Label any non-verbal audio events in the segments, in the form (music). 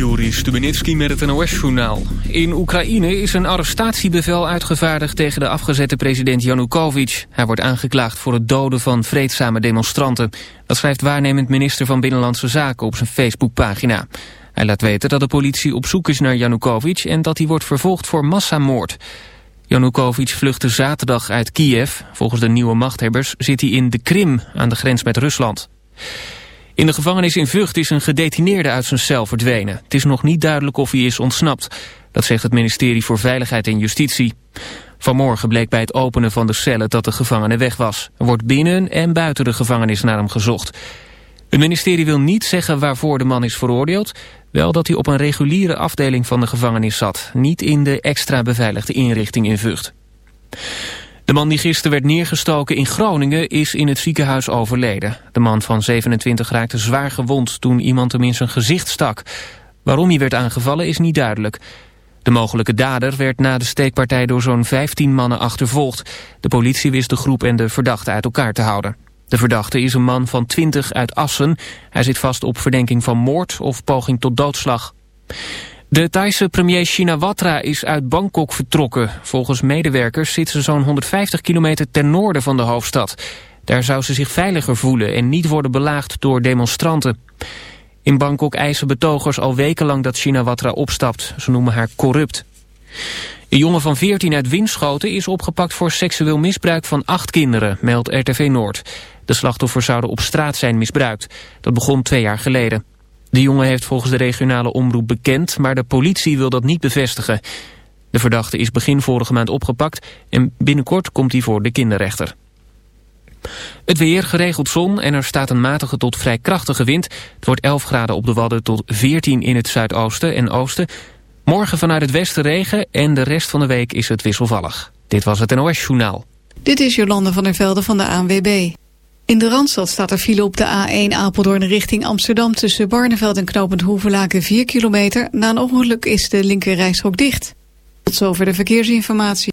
Joris Stubenitski met het NOS-journaal. In Oekraïne is een arrestatiebevel uitgevaardigd tegen de afgezette president Janukovic. Hij wordt aangeklaagd voor het doden van vreedzame demonstranten. Dat schrijft waarnemend minister van Binnenlandse Zaken op zijn Facebookpagina. Hij laat weten dat de politie op zoek is naar Janukovic en dat hij wordt vervolgd voor massamoord. Janukovic vluchtte zaterdag uit Kiev. Volgens de nieuwe machthebbers zit hij in de Krim aan de grens met Rusland. In de gevangenis in Vught is een gedetineerde uit zijn cel verdwenen. Het is nog niet duidelijk of hij is ontsnapt. Dat zegt het ministerie voor Veiligheid en Justitie. Vanmorgen bleek bij het openen van de cellen dat de gevangene weg was. Er wordt binnen en buiten de gevangenis naar hem gezocht. Het ministerie wil niet zeggen waarvoor de man is veroordeeld. Wel dat hij op een reguliere afdeling van de gevangenis zat. Niet in de extra beveiligde inrichting in Vught. De man die gisteren werd neergestoken in Groningen is in het ziekenhuis overleden. De man van 27 raakte zwaar gewond toen iemand hem in zijn gezicht stak. Waarom hij werd aangevallen is niet duidelijk. De mogelijke dader werd na de steekpartij door zo'n 15 mannen achtervolgd. De politie wist de groep en de verdachte uit elkaar te houden. De verdachte is een man van 20 uit Assen. Hij zit vast op verdenking van moord of poging tot doodslag. De Thaise premier Shinawatra is uit Bangkok vertrokken. Volgens medewerkers zit ze zo'n 150 kilometer ten noorden van de hoofdstad. Daar zou ze zich veiliger voelen en niet worden belaagd door demonstranten. In Bangkok eisen betogers al wekenlang dat Shinawatra opstapt. Ze noemen haar corrupt. Een jongen van 14 uit Winschoten is opgepakt voor seksueel misbruik van acht kinderen, meldt RTV Noord. De slachtoffers zouden op straat zijn misbruikt. Dat begon twee jaar geleden. De jongen heeft volgens de regionale omroep bekend, maar de politie wil dat niet bevestigen. De verdachte is begin vorige maand opgepakt en binnenkort komt hij voor de kinderrechter. Het weer, geregeld zon en er staat een matige tot vrij krachtige wind. Het wordt 11 graden op de Wadden tot 14 in het zuidoosten en oosten. Morgen vanuit het westen regen en de rest van de week is het wisselvallig. Dit was het NOS Journaal. Dit is Jolande van der Velde van de ANWB. In de Randstad staat er file op de A1 Apeldoorn richting Amsterdam... tussen Barneveld en Knopend Hoevelaken 4 kilometer. Na een ongeluk is de linkerrijstrook dicht. Tot zover de verkeersinformatie.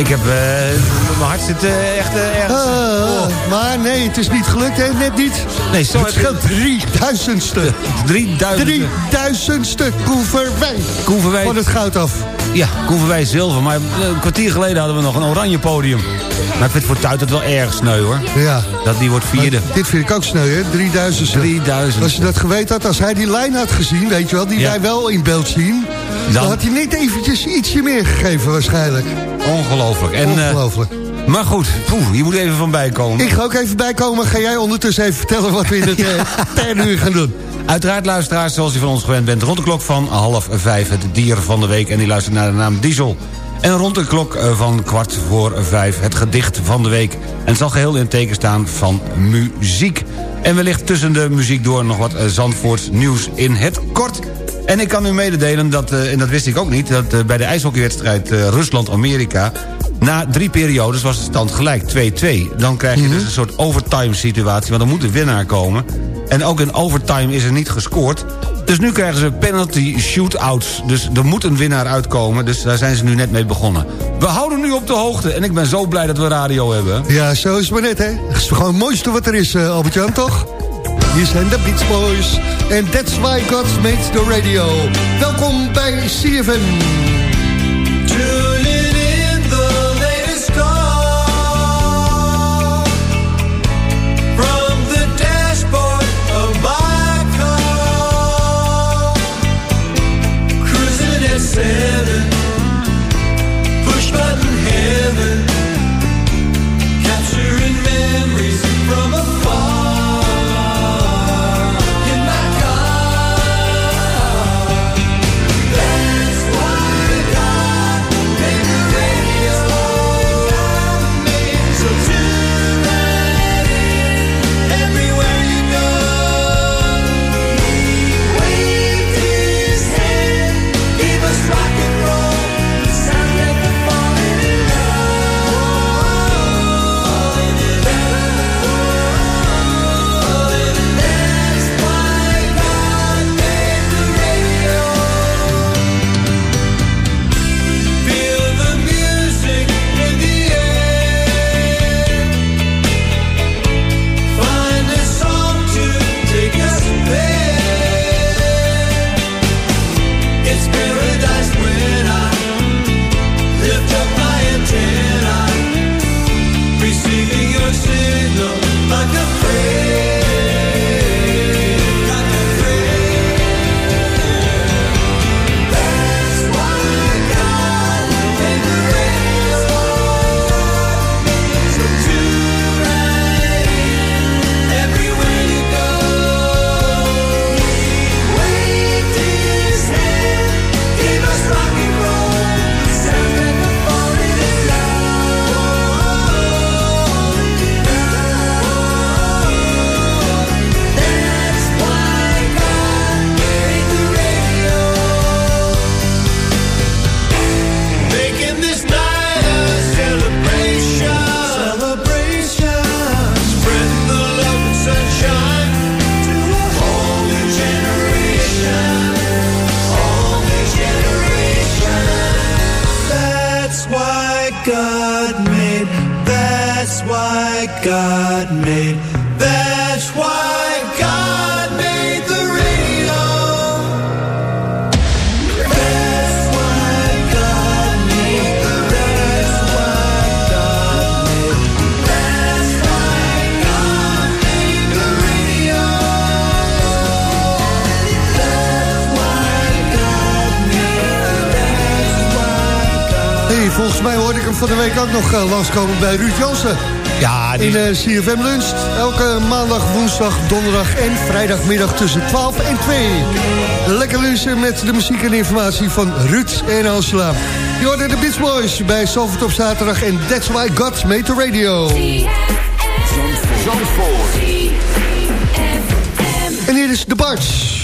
Ik heb... eh, mijn hart zit eh, echt eh, ergens... Ah, maar nee, het is niet gelukt, hè? Net niet. Nee, zo Het scheelt drieduizendste. (laughs) 3000. Drieduizendste Koeverwijn. Koen Verwij- Van het goud af. Ja, Koen Verwij zilver. Maar een kwartier geleden hadden we nog een oranje podium. Maar ik vind voor Tuit het wel erg sneu, hoor. Ja. Dat die wordt vierde. Maar dit vind ik ook sneu, hè? 3000. 3000. Als je dat geweten had, als hij die lijn had gezien, weet je wel, die Ja. wij wel in beeld zien, dan, had hij net eventjes ietsje meer gegeven waarschijnlijk. Ongelooflijk. En, eh, Ongelooflijk. maar goed, poeh, je moet even van bijkomen. Ik ga ook even bijkomen. Ga jij ondertussen even vertellen wat we in het (laughs) eh, derde uur gaan doen? Uiteraard luisteraars, zoals u van ons gewend bent... rond de klok van half vijf het dier van de week... en die luistert naar de naam Diesel. En rond de klok eh, van kwart voor vijf het gedicht van de week. En het zal geheel in het teken staan van muziek. En wellicht tussen de muziek door nog wat eh, Zandvoorts nieuws in het kort. En ik kan u mededelen, dat, eh, en dat wist ik ook niet... dat eh, bij de ijshockeywedstrijd eh, Rusland-Amerika... na drie periodes was de stand gelijk, 2-2. Dan krijg je dus een soort overtime situatie... want dan moet de winnaar komen. En ook in overtime is er niet gescoord. Dus nu krijgen ze penalty shootouts. Dus er moet een winnaar uitkomen. Dus daar zijn ze nu net mee begonnen. We houden nu op de hoogte. En ik ben zo blij dat we radio hebben. Ja, zo is het maar net, hè? Dat is gewoon het mooiste wat er is, Albert-Jan, toch? Hier zijn de Beach Boys. En that's why God made the radio. Welkom bij CFM. Volgens mij hoorde ik hem van de week ook nog uh, langskomen bij Ruud Jansen. Ja, die In uh, CFM Lunch. Elke maandag, woensdag, donderdag en vrijdagmiddag tussen 12 en 2. Lekker lunchen met de muziek en informatie van Ruud en Angela. Je hoorde de Beach Boys bij Salford op zaterdag. En that's why God made the radio. En hier is de Barts.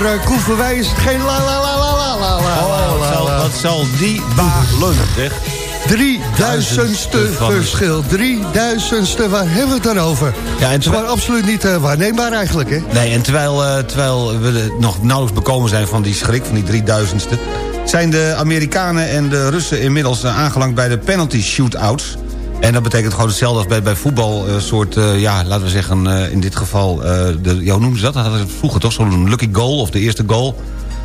Voor uh, is het geen la la la la la la la Oh, wat zal, wat zal die balen, zeg. Drieduizendste verschil. Drieduizendste, waar hebben we het dan over? Ja, en Het is terwijl- absoluut niet eh, waarneembaar eigenlijk, hè? Nee, en terwijl, eh, terwijl we nog nauwelijks bekomen zijn van die schrik, van die 3000ste... zijn de Amerikanen en de Russen inmiddels eh, aangelangt bij de penalty shootouts. En dat betekent gewoon hetzelfde als bij, bij voetbal. Een soort, eh, ja, laten we zeggen, eh, in dit geval... eh, de, hoe noemen ze dat? Dat hadden ze vroeger toch, zo'n lucky goal of de eerste goal.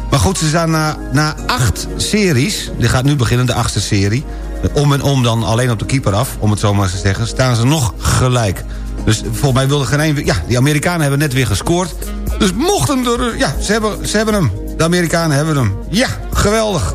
Maar goed, ze staan na, na acht series... die gaat nu beginnen, de achtste serie... om en om dan alleen op de keeper af, om het zo maar eens te zeggen... staan ze nog gelijk. Dus volgens mij wilde geen een... Ja, die Amerikanen hebben net weer gescoord. Dus mochten er... Ja, ze hebben, ze hebben hem. De Amerikanen hebben hem. Ja, geweldig.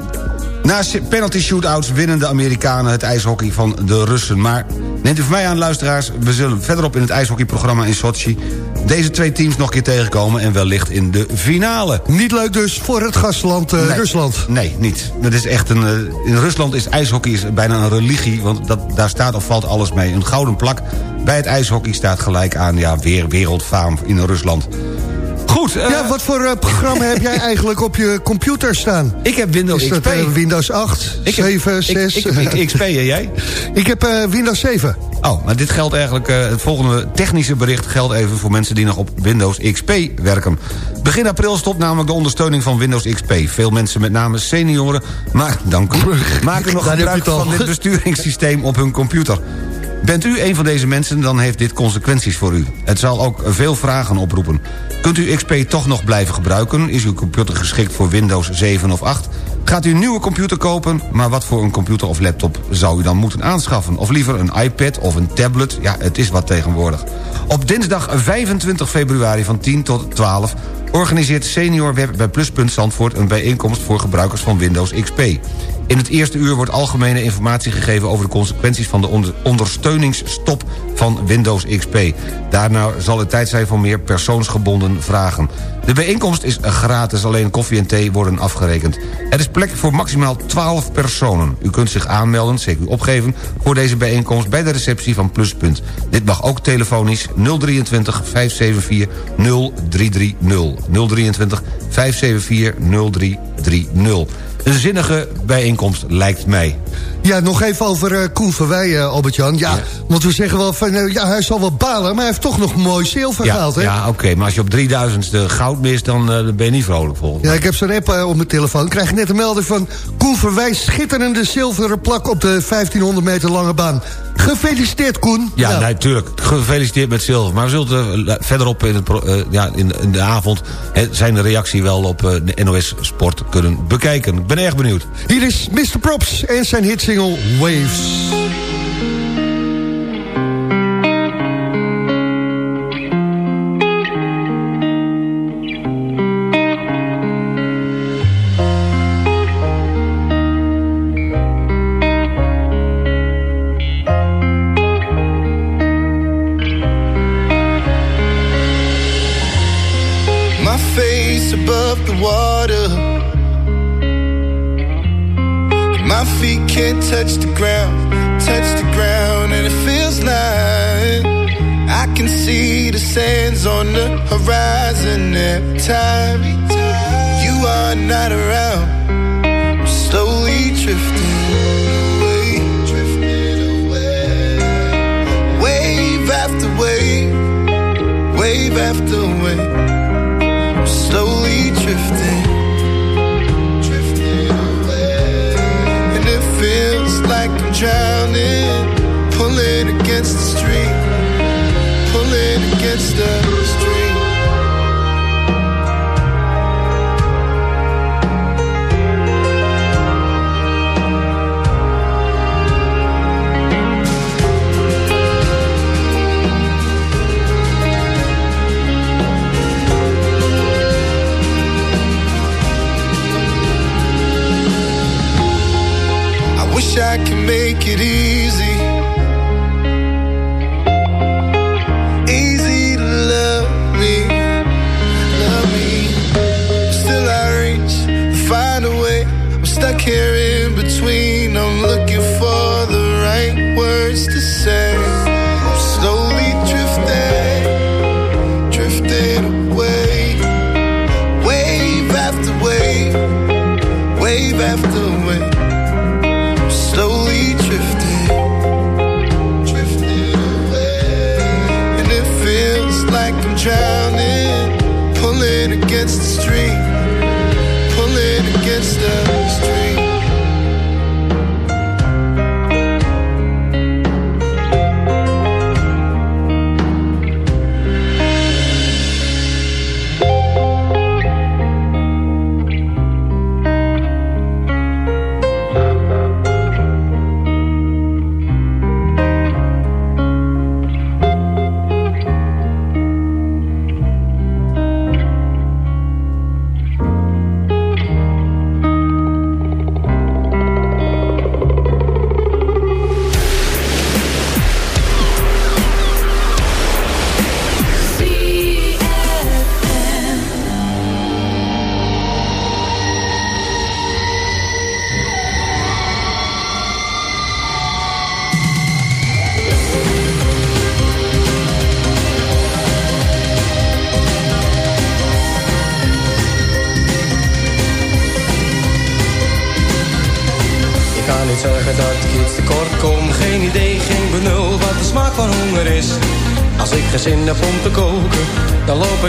Na penalty shootouts winnen de Amerikanen het ijshockey van de Russen. Maar neemt u van mij aan, luisteraars... we zullen verderop in het ijshockeyprogramma in Sochi... deze twee teams nog een keer tegenkomen... en wellicht in de finale. Niet leuk dus voor het gastland eh, Nee. Rusland. Nee, niet. Dat is echt een, eh, in Rusland is ijshockey is bijna een religie... want dat, daar staat of valt alles mee. Een gouden plak bij het ijshockey staat gelijk aan... ja, weer wereldfaam in Rusland. Goed, eh, Ja, wat voor eh, programma heb jij eigenlijk op je computer staan? (laughs) ik heb Windows Is dat XP. eh, Windows 8, ik heb- 7, ik- 6? Ik, ik, ik XP, en jij? (laughs) Ik heb Windows 7. Oh, maar dit geldt eigenlijk... het volgende technische bericht geldt even voor mensen die nog op Windows XP werken. Begin april stopt namelijk de ondersteuning van Windows XP. Veel mensen, met name senioren, maar, dank u, (laughs) maken nog heb gebruik van dit besturingssysteem op hun computer. Bent u een van deze mensen, dan heeft dit consequenties voor u. Het zal ook veel vragen oproepen. Kunt u XP toch nog blijven gebruiken? Is uw computer geschikt voor Windows 7 of 8? Gaat u een nieuwe computer kopen? Maar wat voor een computer of laptop zou u dan moeten aanschaffen? Of liever een iPad of een tablet? Ja, het is wat tegenwoordig. Op dinsdag 25 februari van 10 tot 12 organiseert Senior Web bij Pluspunt Zandvoort... een bijeenkomst voor gebruikers van Windows XP. In het eerste uur wordt algemene informatie gegeven... over de consequenties van de onder- ondersteuningsstop van Windows XP. Daarna zal het tijd zijn voor meer persoonsgebonden vragen. De bijeenkomst is gratis, alleen koffie en thee worden afgerekend. Er is plek voor maximaal 12 personen. U kunt zich aanmelden, zeker opgeven... voor deze bijeenkomst bij de receptie van Pluspunt. Dit mag ook telefonisch 023 574 0330. 023 574 0330. Een zinnige bijeenkomst lijkt mij. Ja, nog even over eh Koen Verwij, eh, Albert-Jan. Ja, want we zeggen wel van, eh, ja, hij zal wel balen... maar hij heeft toch nog mooi zilver Ja, gehaald, hè? ja oké, maar als je op 3000ste goud mist... dan ben je niet vrolijk volgens mij. Ja, ik heb zo'n app op mijn telefoon. Ik krijg net een melding van Koen Verwij... schitterende zilveren plak op de 1500 meter lange baan. Gefeliciteerd, Koen. Ja, Nou, natuurlijk. Gefeliciteerd met zilver. Maar we zullen verderop in, het, ja, in, in de avond... hè, zijn de reactie wel op de NOS Sport kunnen bekijken. Ben erg benieuwd. Hier is Mr. Props en zijn hitsingle Waves. The horizon every time you are not around. I'm slowly drifting away, drifting away, wave after wave, wave after wave I'm slowly drifting, drifting away. And it feels like I'm drowning, pulling against the stream, pulling against the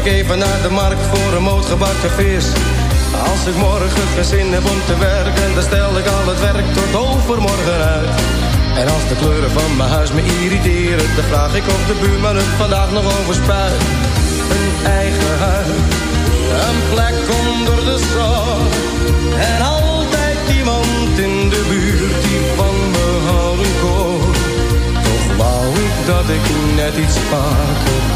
ik even naar de markt voor een moot gebakken vis. Als ik morgen geen zin heb om te werken, dan stel ik al het werk tot overmorgen uit. En als de kleuren van mijn huis me irriteren, dan vraag ik of de buurman het vandaag nog overspuit. Een eigen huis, een plek onder de zon. En altijd iemand in de buurt die van me houden kon. Toch wou ik dat ik net iets vaker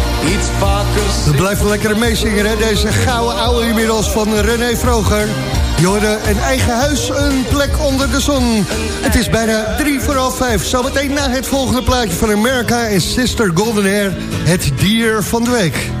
iets vaker... We blijven lekker meezingen, hè? Deze gouden oude inmiddels van René Vroger. Jorden, een eigen huis, een plek onder de zon. Het is bijna drie voor half vijf. Zometeen na het volgende plaatje van America en Sister Golden Hair... het dier van de week.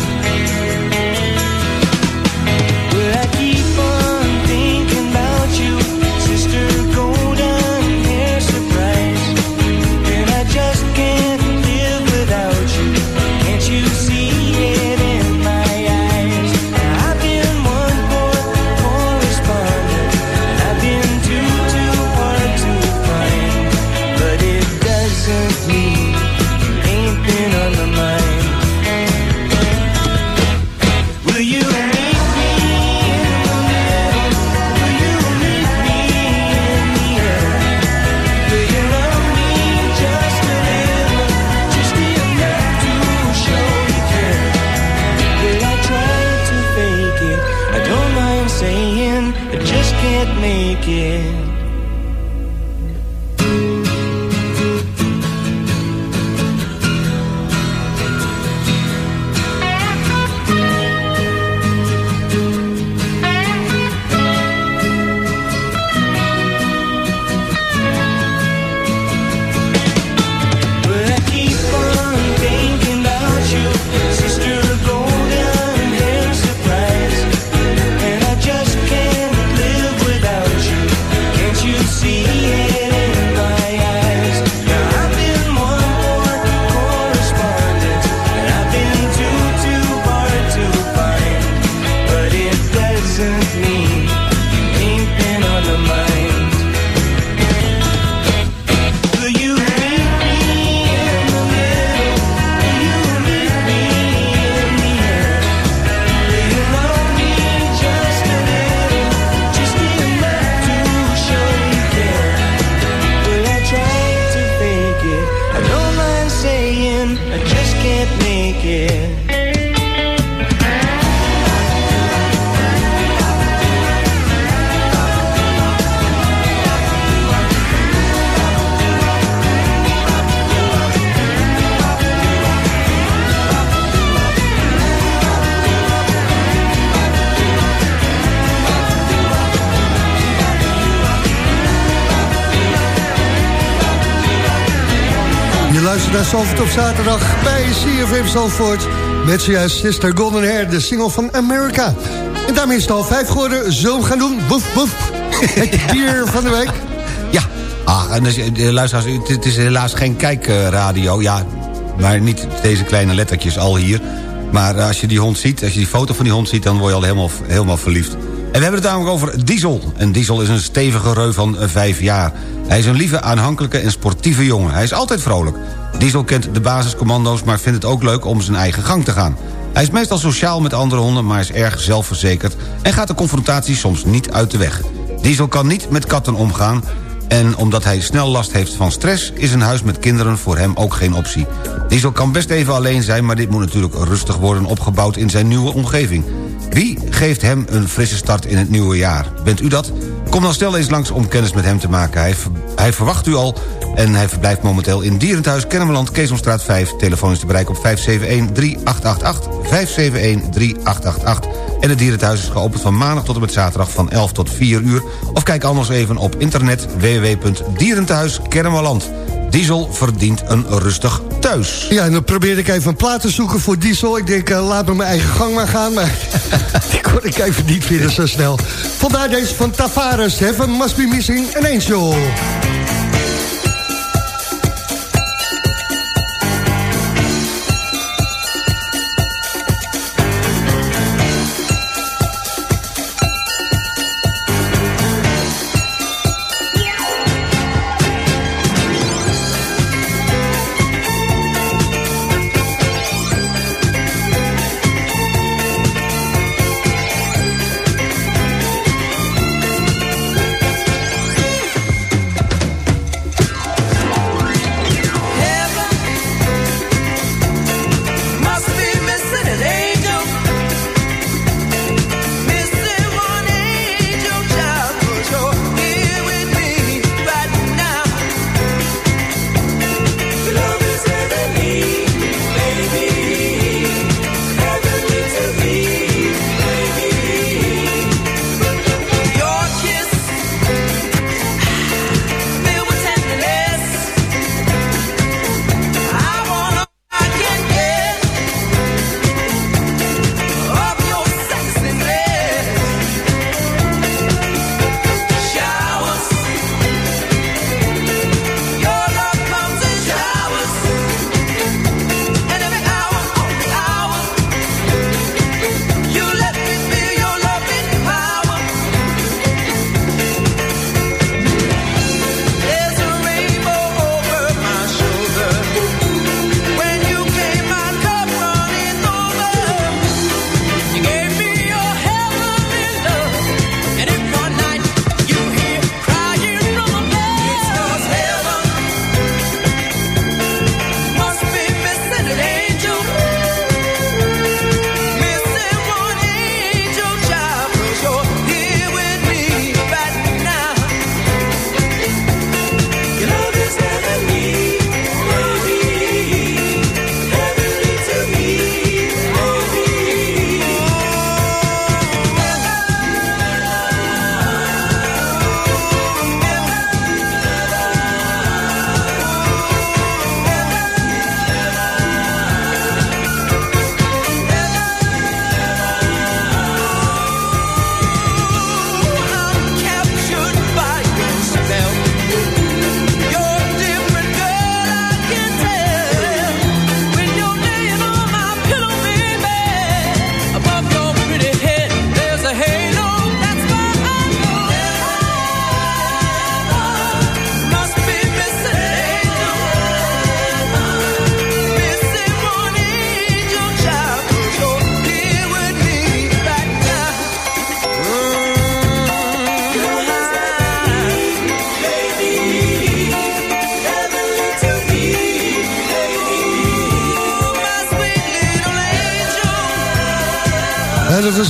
Zaterdag bij CFM Zalvoort. Met zojuist Sister Golden Hair, de single van America. En daarmee is het al vijf geworden. Zo gaan doen. Woef, woef. (laughs) Het bier van de week. Ja, ah, en dus, eh, luisteraars, het, het is helaas geen kijkradio. ja, maar niet deze kleine lettertjes al hier. Maar eh, als je die hond ziet, als je die foto van die hond ziet... dan word je al helemaal, helemaal verliefd. En we hebben het namelijk over Diesel. En Diesel is een stevige reu van eh, vijf jaar. Hij is een lieve, aanhankelijke en sportieve jongen. Hij is altijd vrolijk. Diesel kent de basiscommando's, maar vindt het ook leuk om zijn eigen gang te gaan. Hij is meestal sociaal met andere honden, maar is erg zelfverzekerd... en gaat de confrontatie soms niet uit de weg. Diesel kan niet met katten omgaan... en omdat hij snel last heeft van stress... is een huis met kinderen voor hem ook geen optie. Diesel kan best even alleen zijn, maar dit moet natuurlijk rustig worden opgebouwd... in zijn nieuwe omgeving. Wie geeft hem een frisse start in het nieuwe jaar? Bent u dat? Kom dan snel eens langs om kennis met hem te maken. Hij, hij verwacht u al en hij verblijft momenteel in Dierenthuis... Kennemerland, Keesomstraat 5. Telefoon is te bereiken op 571-3888. 571-3888. En het Dierenthuis is geopend van maandag tot en met zaterdag van 11 tot 4 uur. Of kijk anders even op internet www.dierenthuiskennemerland. Diesel verdient een rustig thuis. Ja, en dan probeerde ik even een plaat te zoeken voor Diesel. Ik denk, eh, laat me mijn eigen gang maar gaan. Maar (laughs) die kon ik even niet vinden zo snel. Vandaar deze van Tavares. Heaven must be missing an angel.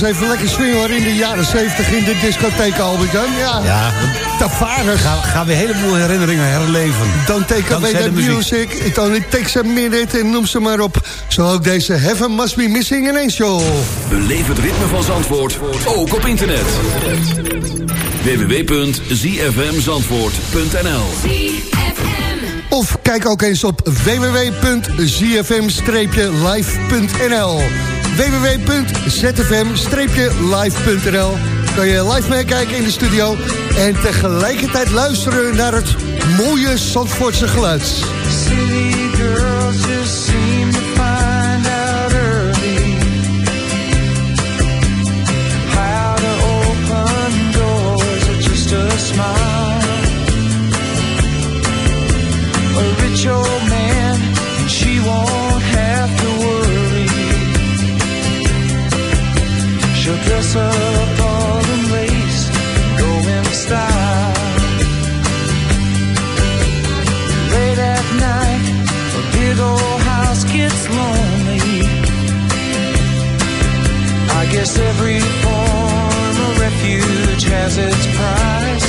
even lekker swingen hoor, in de jaren 70 in de discotheek Albert Ja, ja. Gaan, gaan we een heleboel herinneringen herleven. Don't take away the music, it only takes a minute en noem ze maar op. Zo ook deze Heaven Must Be Missing in Angel. Beleef het ritme van Zandvoort, ook op internet. www.zfmzandvoort.nl Of kijk ook eens op www.zfm-live.nl www.zfm-live.nl kan je live meekijken in de studio... en tegelijkertijd luisteren naar het mooie Zandvoortse geluid. A rich old man, and she won't dress up style. Late at night, big old house gets lonely. I guess every form of refuge has its price.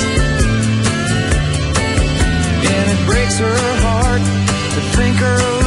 And it breaks her heart to think her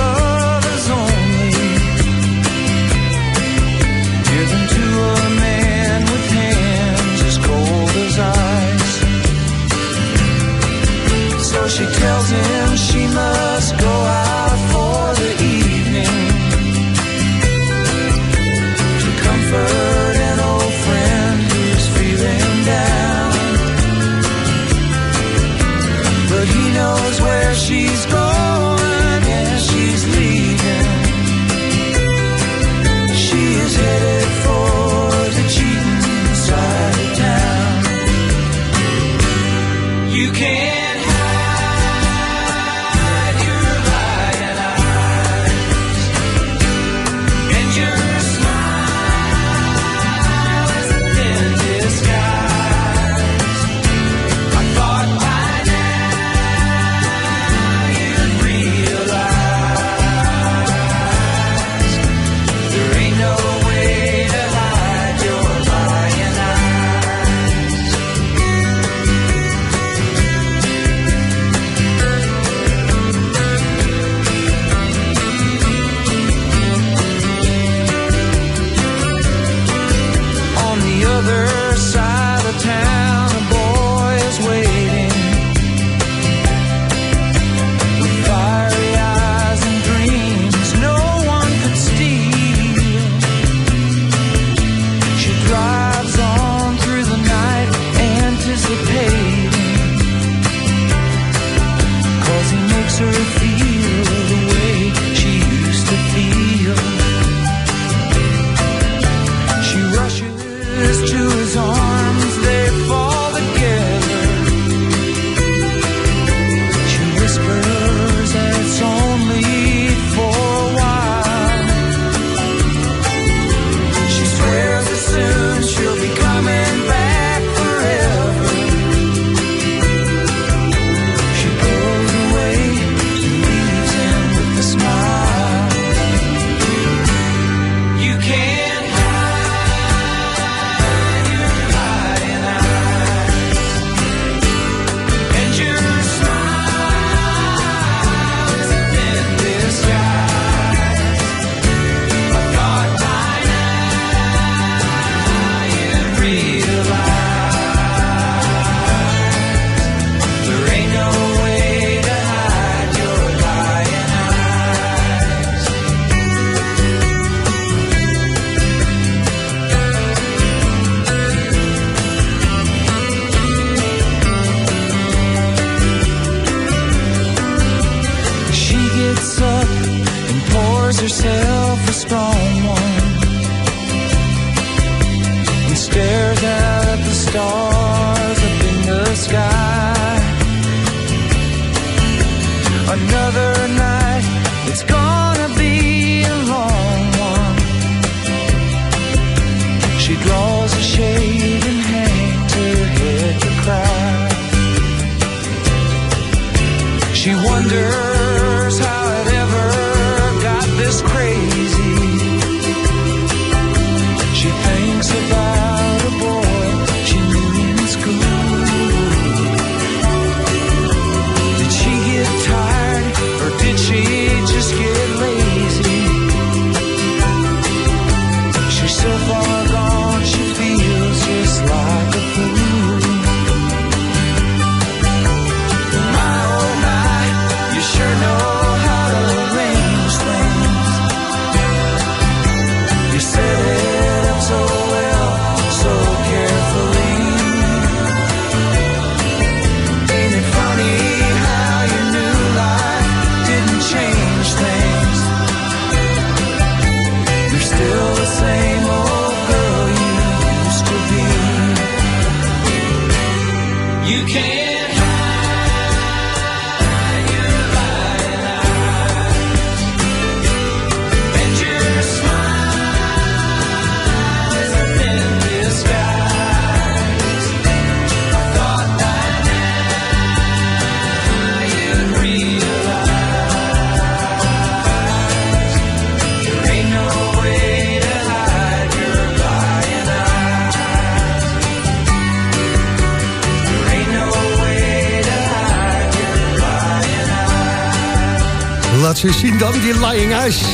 Laat ze zien dan, die lying eyes. (laughs)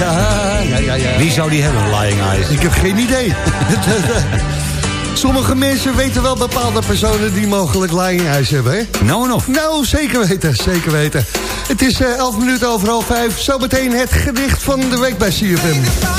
Ja, ja, ja, ja. Wie zou die hebben, Lying Eyes? Ik heb geen idee. (laughs) Sommige mensen weten wel bepaalde personen die mogelijk lying eyes hebben, hè? Nou en of. Nou, zeker weten, zeker weten. Het is eh, 11 minuten over half 5. Zometeen het gedicht van de week bij CFM.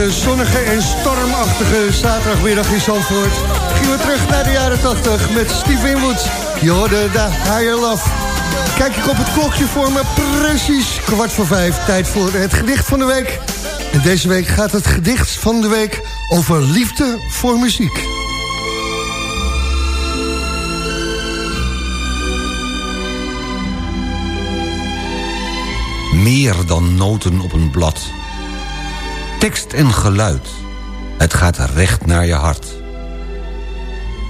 Zonnige en stormachtige zaterdagmiddag in Zandvoort... gingen we terug naar de jaren 80 met Steve Winwood. Je hoorde de Higher Love. Kijk ik op het klokje voor me, precies kwart voor vijf. Tijd voor het gedicht van de week. En deze week gaat het gedicht van de week over liefde voor muziek. Meer dan noten op een blad. En geluid. Het gaat recht naar je hart.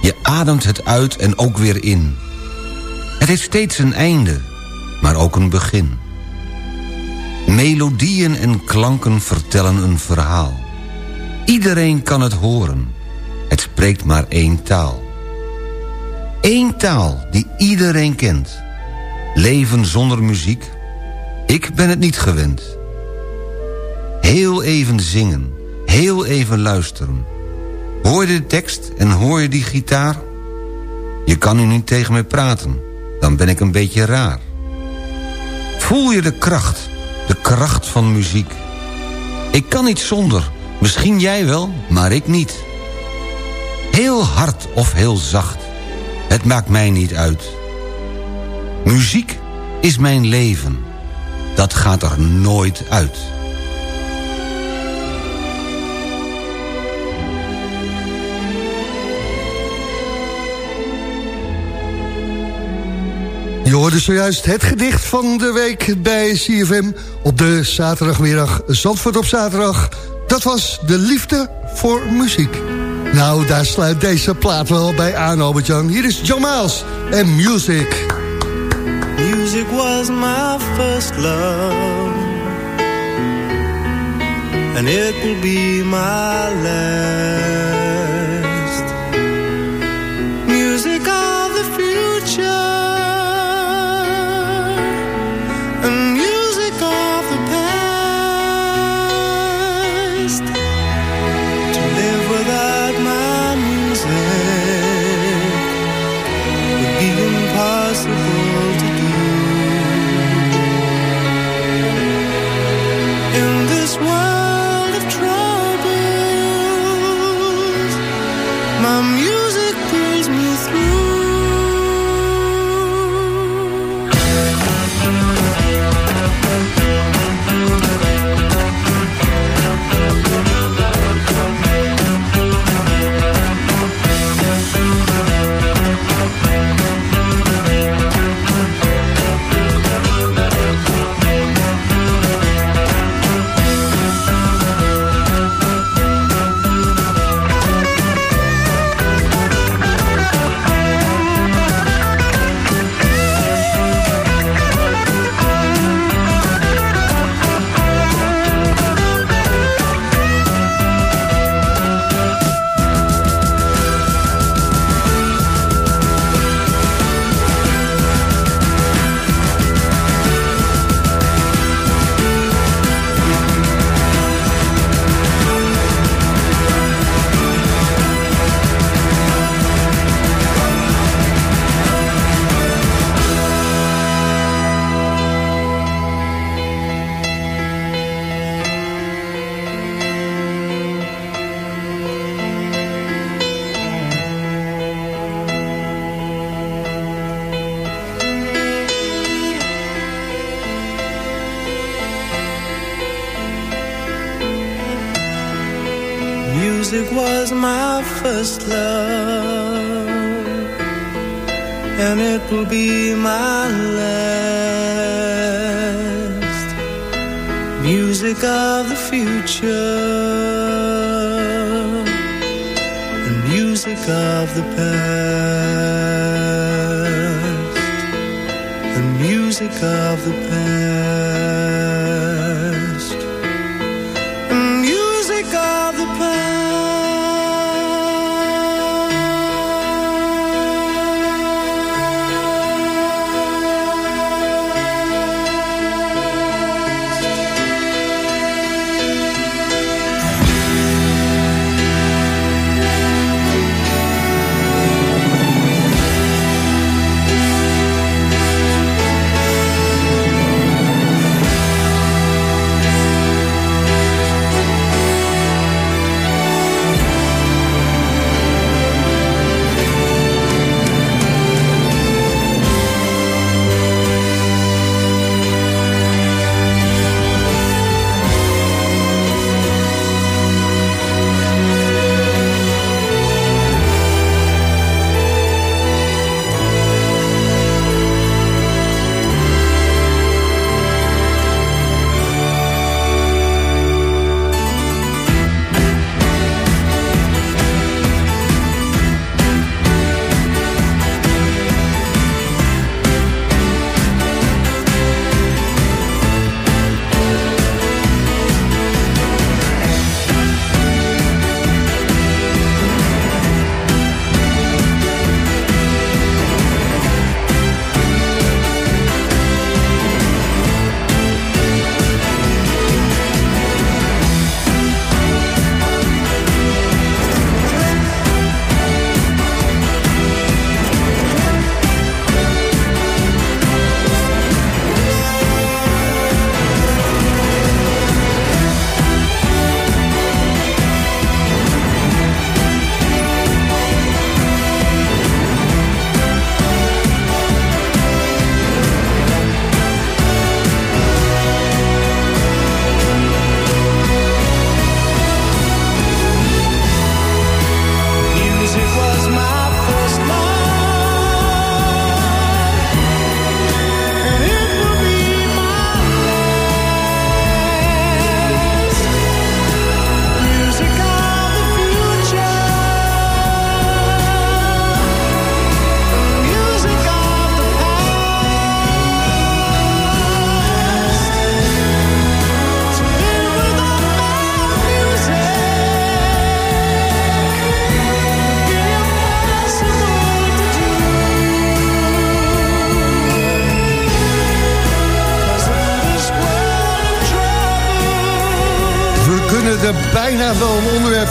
Je ademt het uit en ook weer in. Het heeft steeds een einde, maar ook een begin. Melodieën en klanken vertellen een verhaal. Iedereen kan het horen. Het spreekt maar één taal. Eén taal die iedereen kent. Leven zonder muziek? Ik ben het niet gewend. Heel even zingen, heel even luisteren. Hoor je de tekst en hoor je die gitaar? Je kan nu niet tegen mij praten, dan ben ik een beetje raar. Voel je de kracht, de kracht van muziek? Ik kan niet zonder, misschien jij wel, maar ik niet. Heel hard of heel zacht, het maakt mij niet uit. Muziek is mijn leven, dat gaat er nooit uit. Je hoorde zojuist het gedicht van de week bij CFM op de zaterdagmiddag Zandvoort op zaterdag. Dat was de liefde voor muziek. Nou, daar sluit deze plaat wel bij aan, Albert-Jan. Hier is John Miles en Music. Music was my first love, and it will be my last.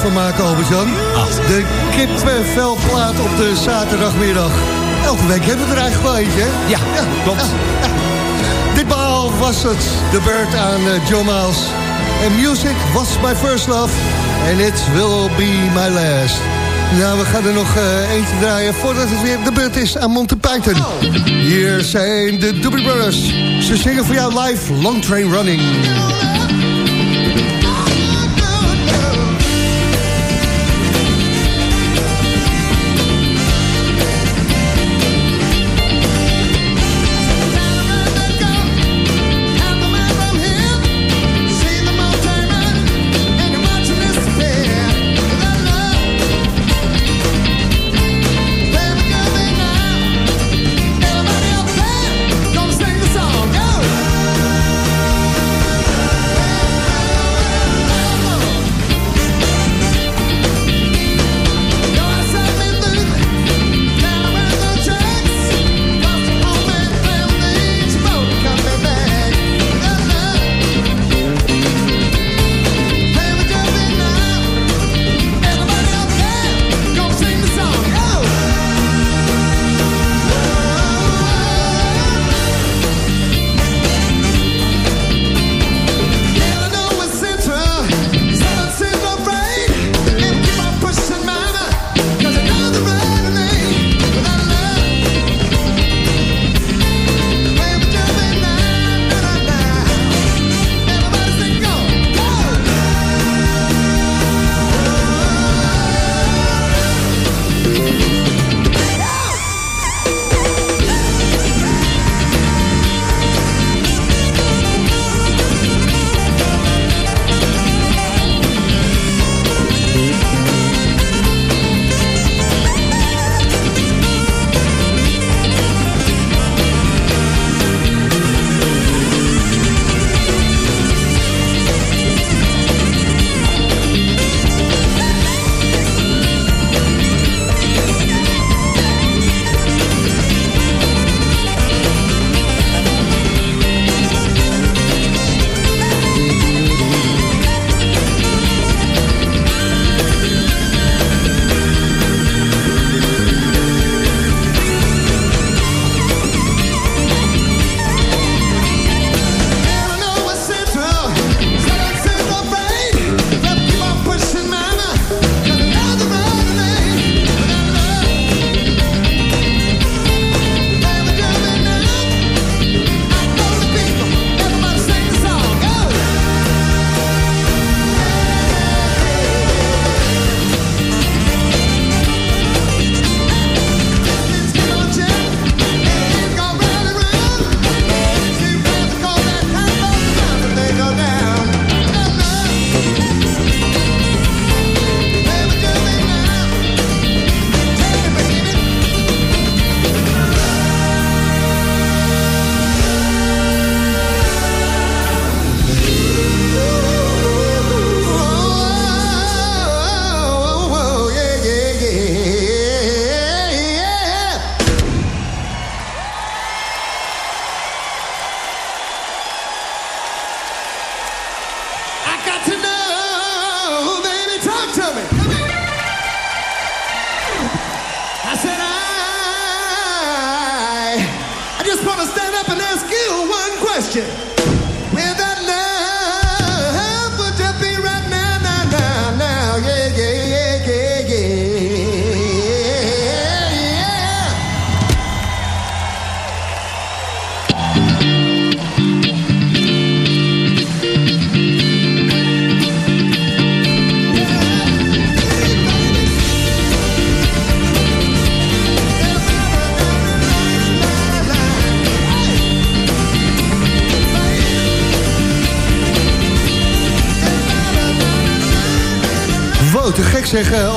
Van maken, Albert-Jan. De kipvelplaat op de zaterdagmiddag. Elke week hebben we er eigenlijk wel eentje, hè? Ja, klopt. (laughs) Ditmaal was het de beurt aan eh, John Miles. En music was my first love. And it will be my last. Nou, we gaan er nog eh, eentje draaien voordat het weer de beurt is aan Monty Python. Hier zijn de Doobie Brothers. Ze zingen voor jou live Long Train Running.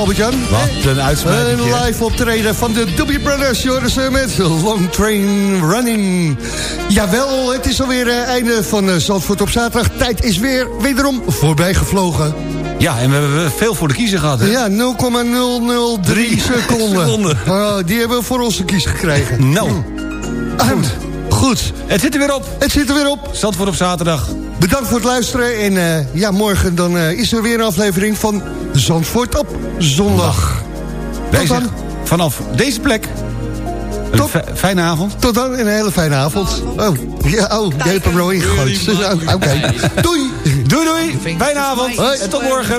Albert-Jan. Wat een uitspraak. Een live optreden van de Doobie Brothers. Joris met Long Train Running. Jawel, het is alweer het einde van eh, Zandvoort op zaterdag. Tijd is weer wederom voorbij gevlogen. Ja, en we hebben veel voor de kiezer gehad. Hè? Ja, 0,003 seconden. seconden. Oh, die hebben we voor ons de kies gekregen. Nou, Ah, Goed. het zit er weer op. Het zit er weer op. Zandvoort op zaterdag. Bedankt voor het luisteren. En eh, ja, morgen dan eh, is er weer een aflevering van Zandvoort op zondag. Wij Tot dan. vanaf deze plek... Een fijne avond. Tot dan en een hele fijne avond. Oh, ja, oh je hebt hem er al ingegooid. (laughs) Oké, doei. Doei doei, fijne avond Hoi. en tot morgen.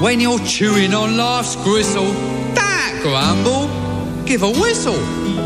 When you're chewing on life's gristle, don't grumble, give a whistle.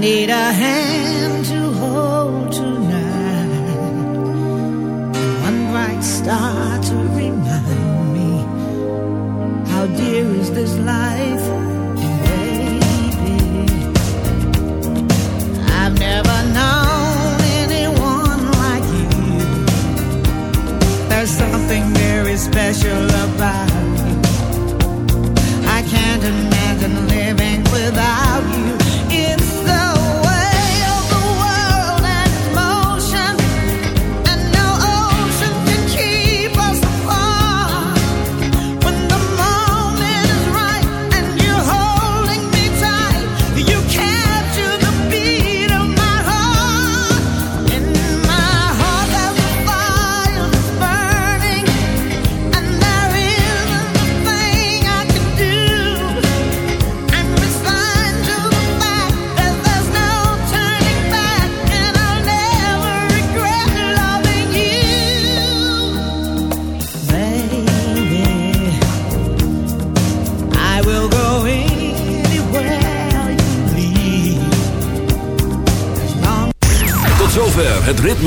need a hand